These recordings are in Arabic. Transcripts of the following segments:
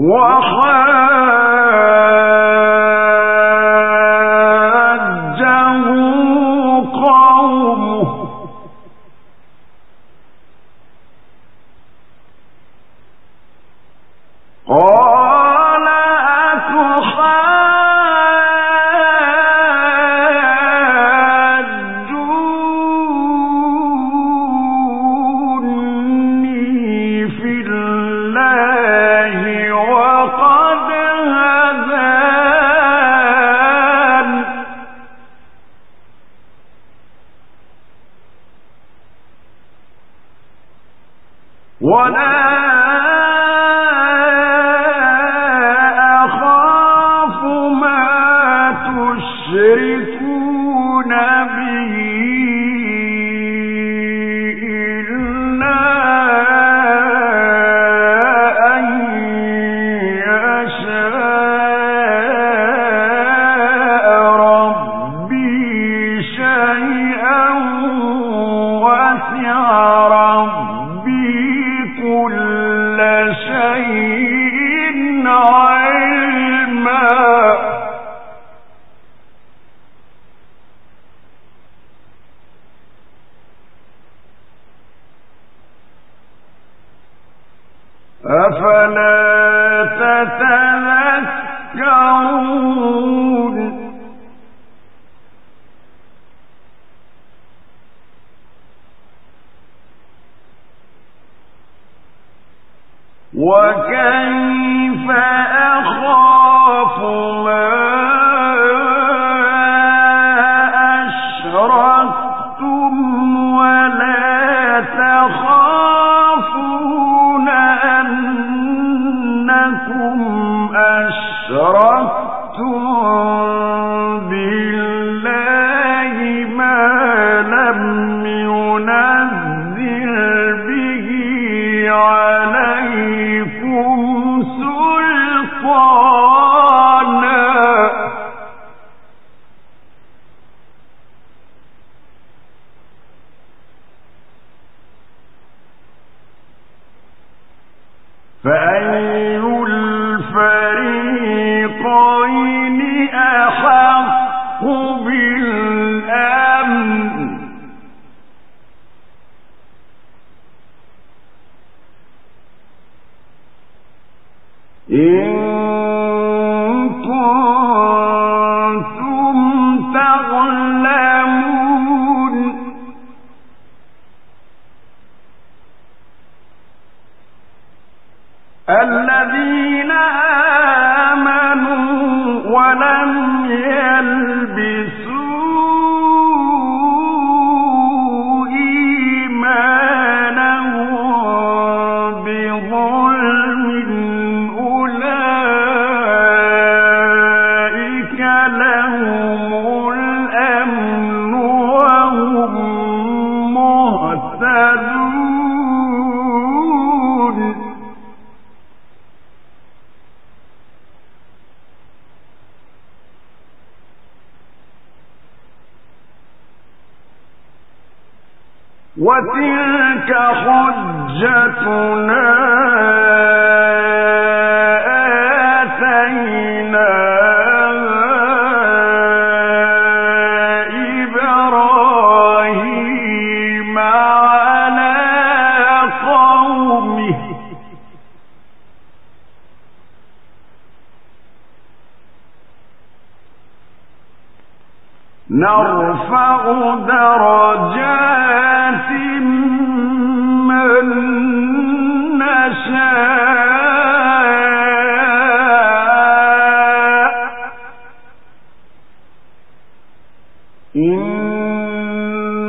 وتلك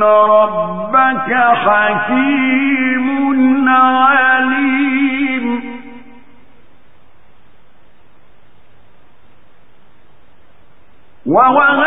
ربك حكيم عليم ووهب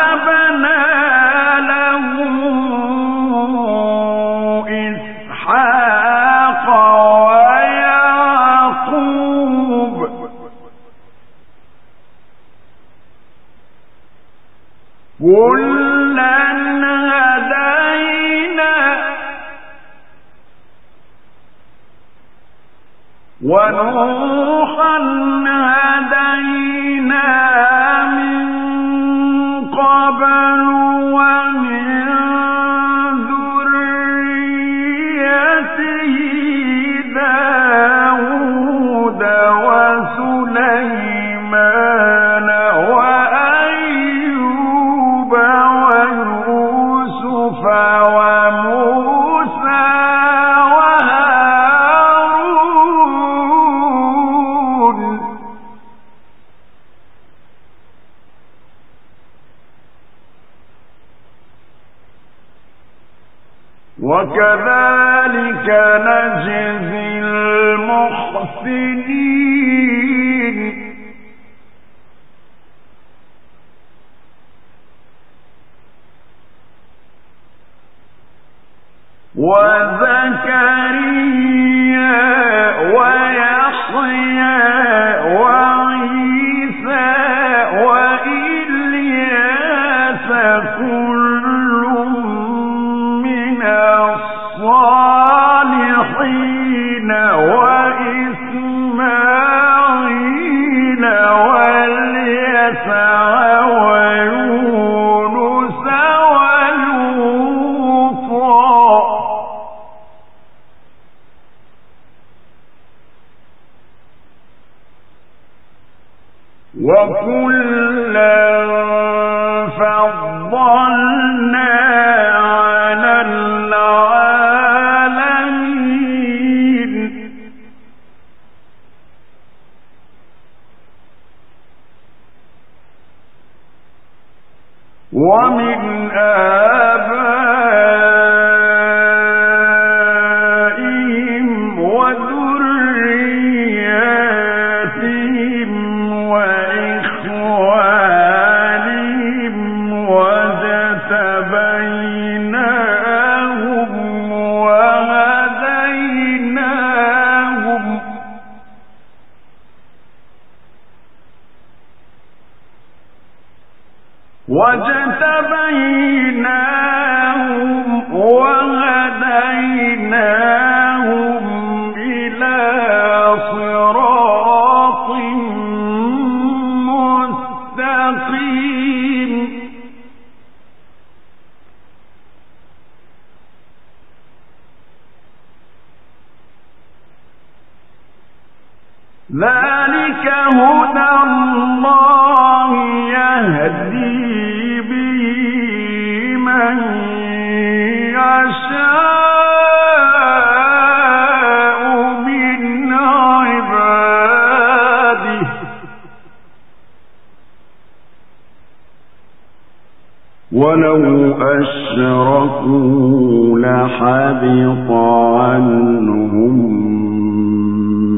وكذلك نجزي ذلك هدى الله يهدي به من يشاء ولو أشركوا لحبط عنهم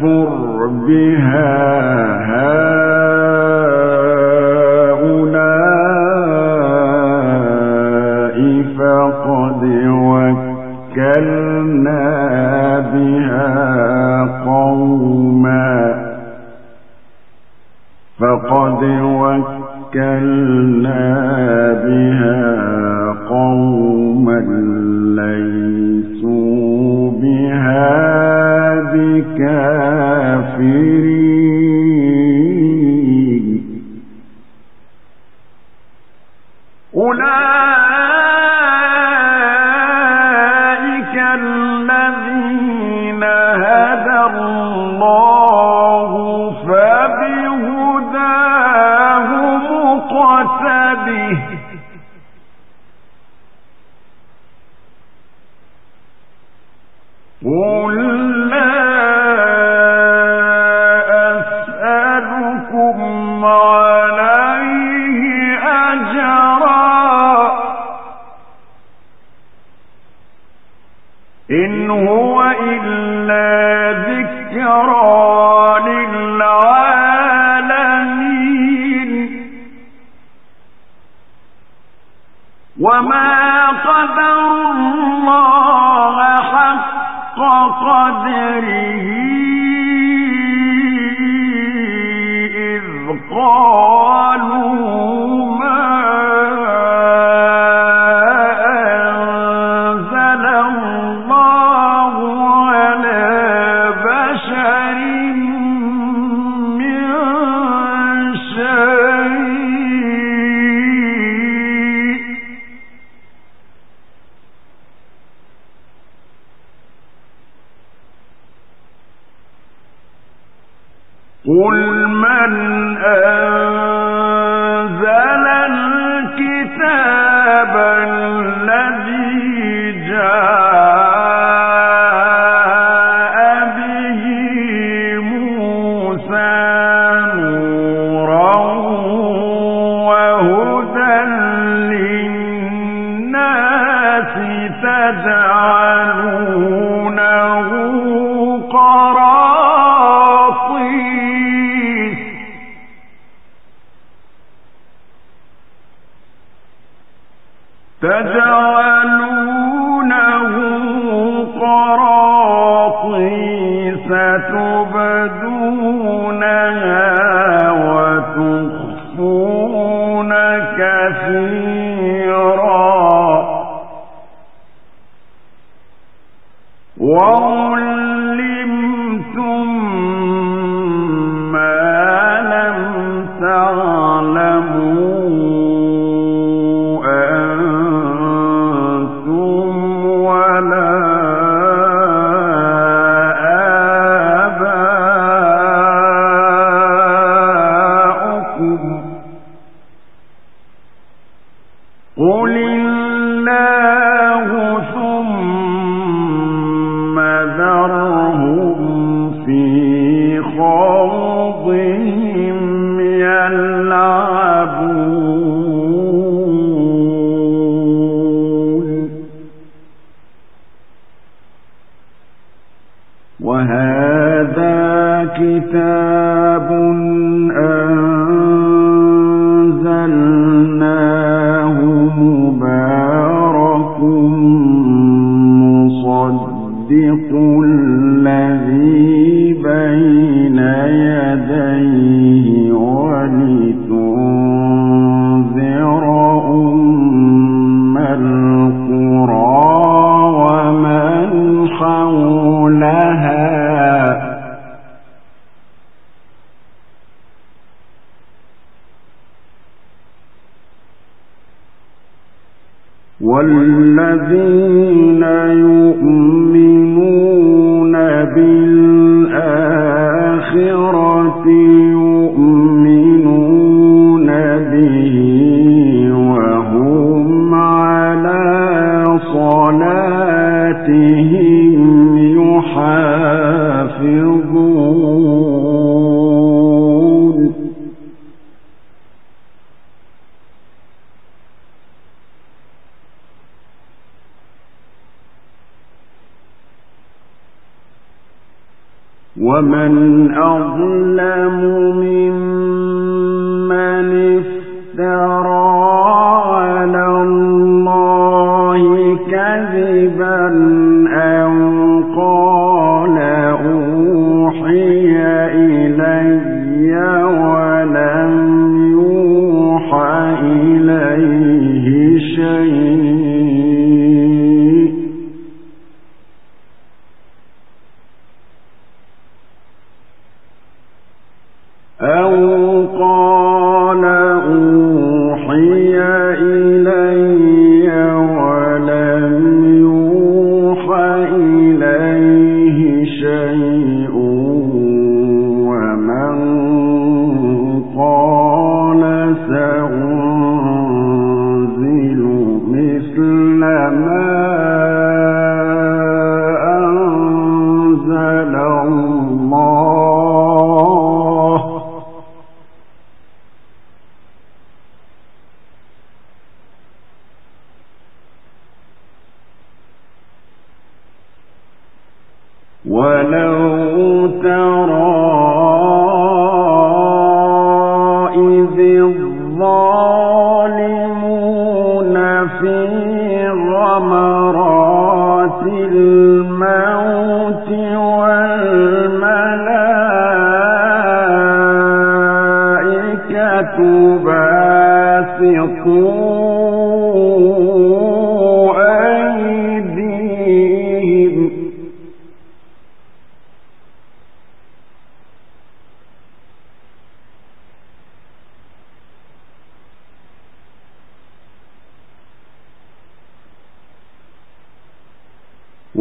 يكفر بها هؤلاء فقد وكلنا بها قوما فقد وكلنا بها قوما بكافرين إن هو إلا ذكرى للعالمين. وما قدر الله حق قدره قل الله الذي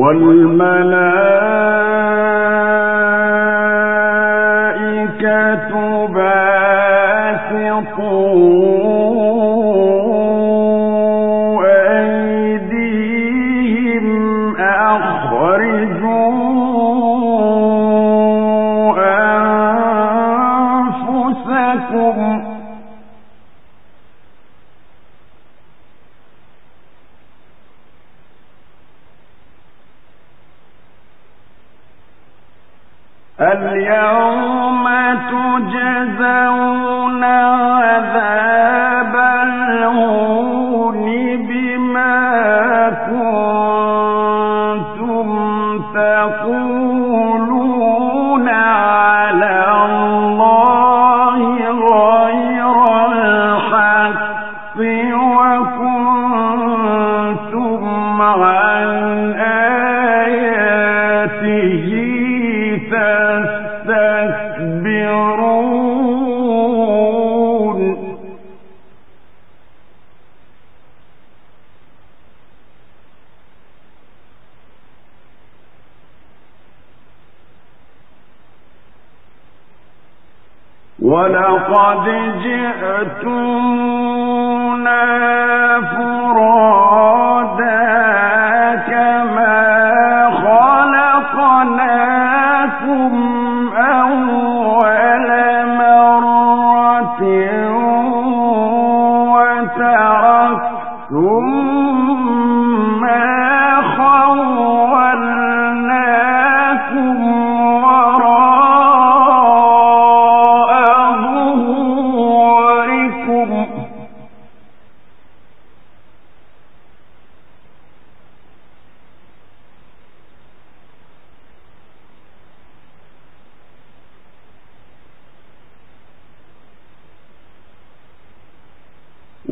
والملائكة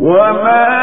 وما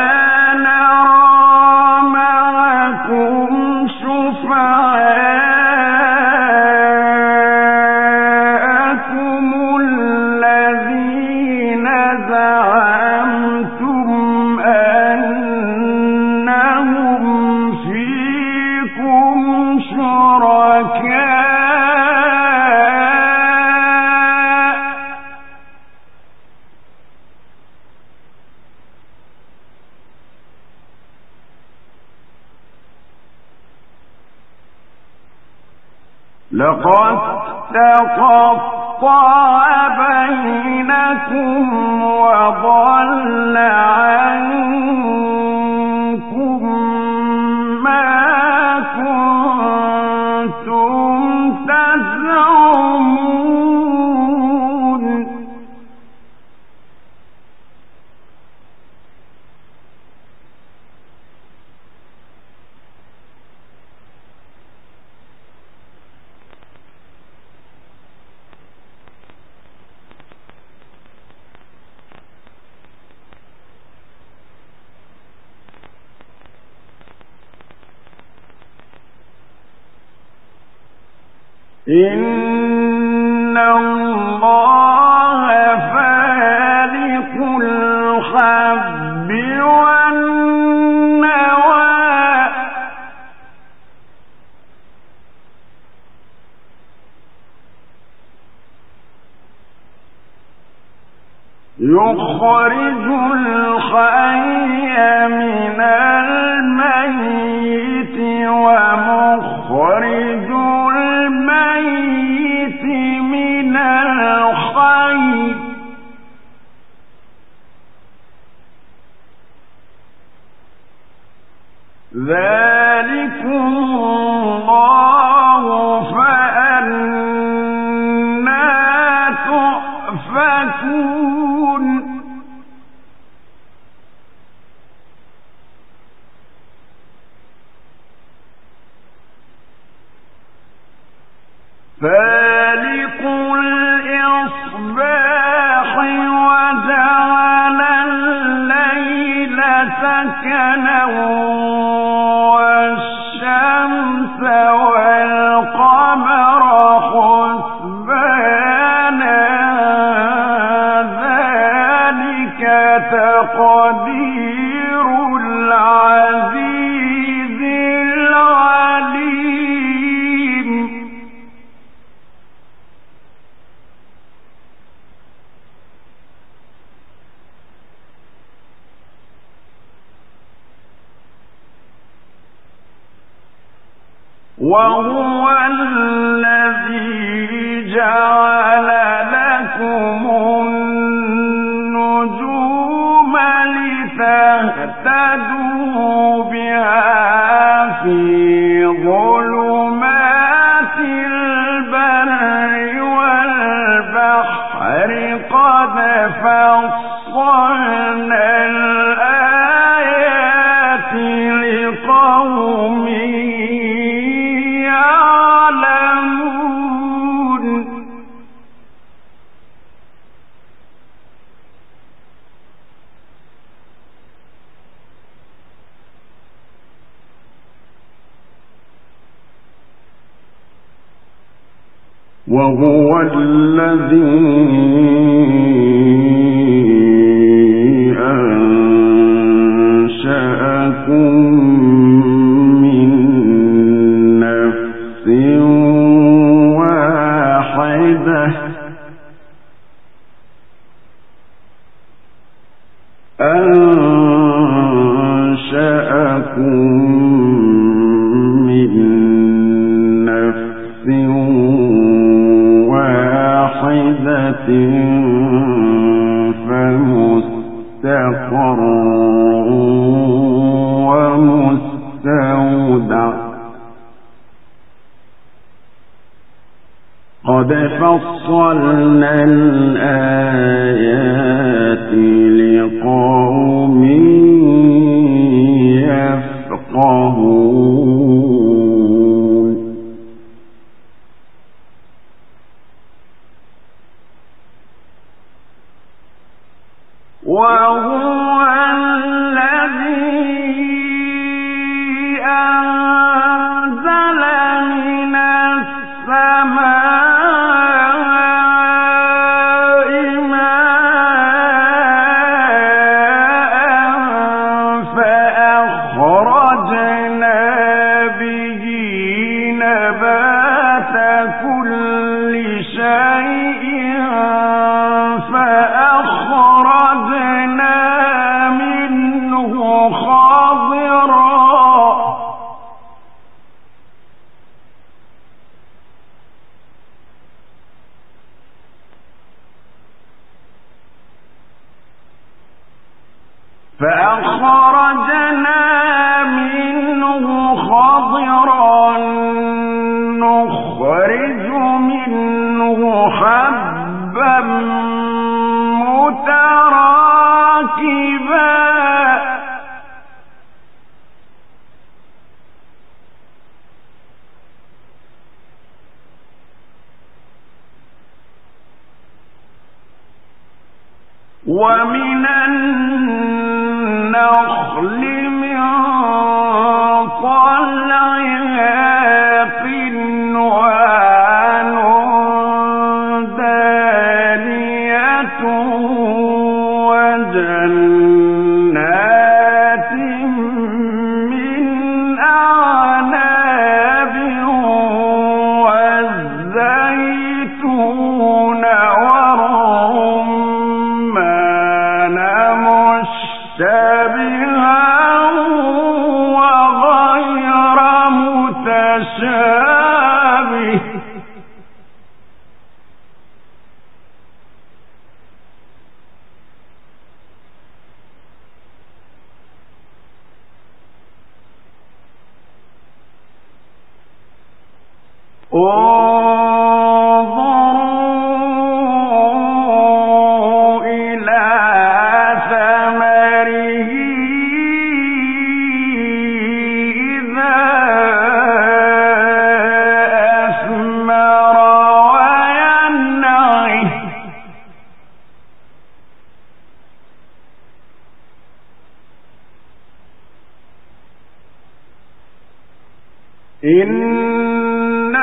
إن الله فالق الحب والنوى يخرج ذلكم وهو الذي جعل فصلنا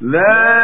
لا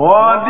قد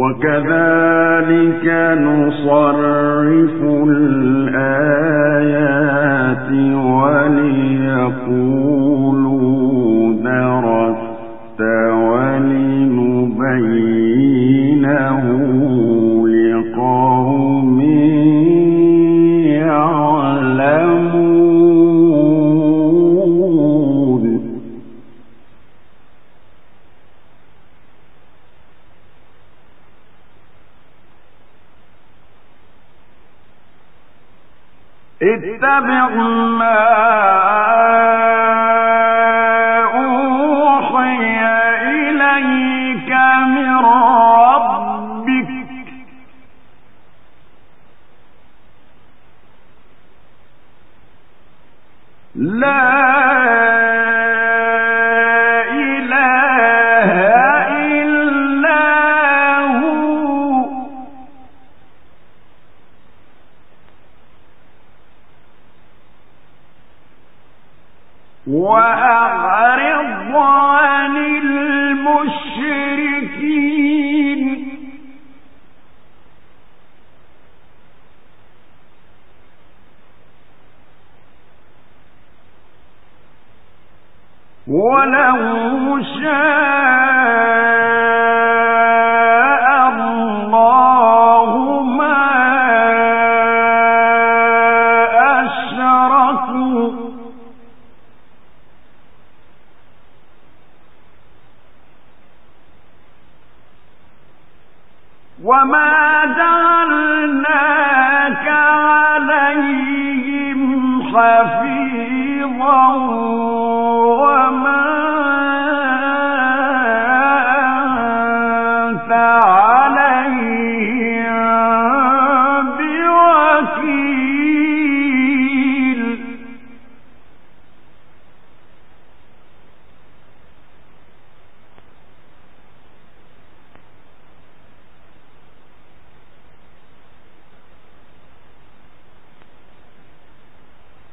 وكذلك نصرف الآيات وليقول اتبع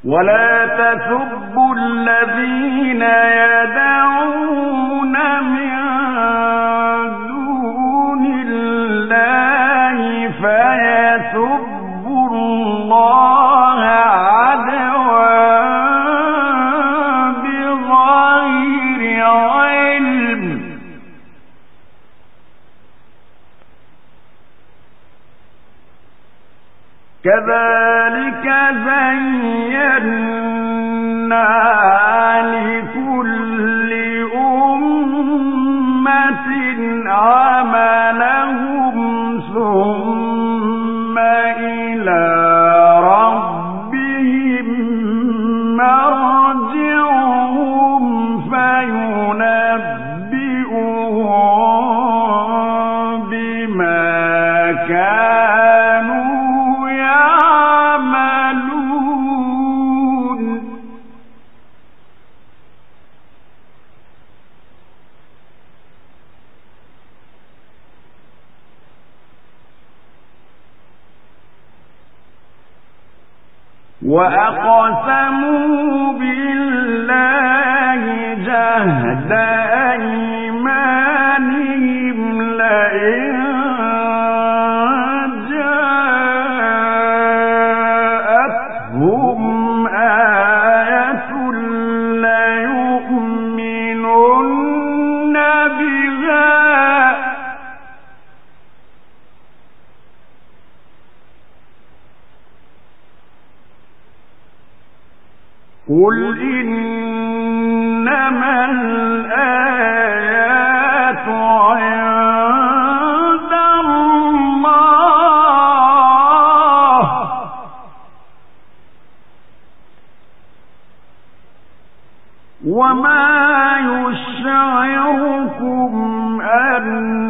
ولا تسبوا الذين يدعون وأقسموا وما يشعركم أنها